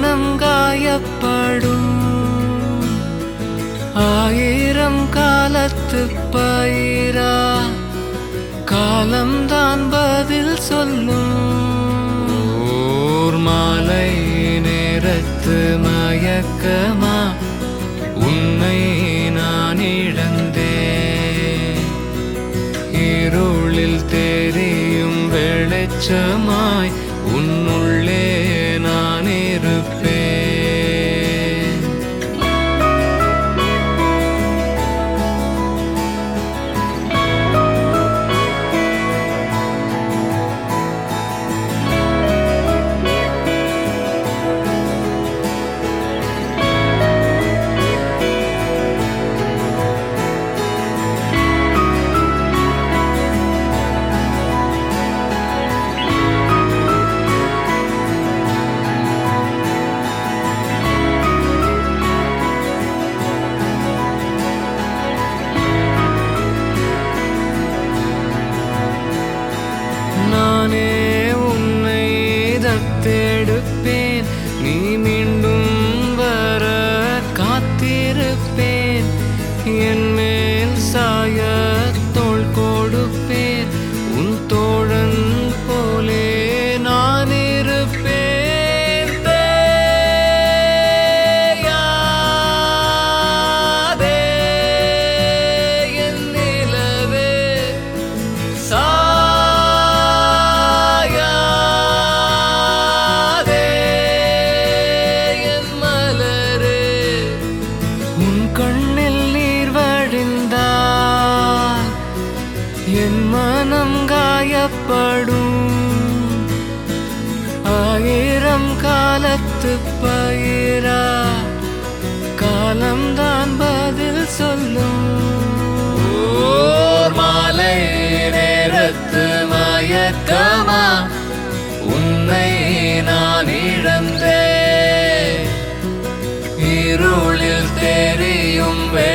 மனம் காயப்படும். ஆயிரம் காலத்து பயிரா? காலம்தான் பதில் சொல்லும். ஓர் மாலை நேரத்து மயக்கமா? உன்னை நான் இழந்தேன். இருளில் தெரியும் வெளிச்சமாய் உன்னுள்ளே காத்திருப்பேன் என் மேல் என் மனம் காயப்படும். ஆயிரம் காலத்து பயிரா காலம்தான் பதில் சொல்லும். மாலை நேரத்து மயக்கமா உன்னை நான் இழந்தே இருளில் தெரியும் வே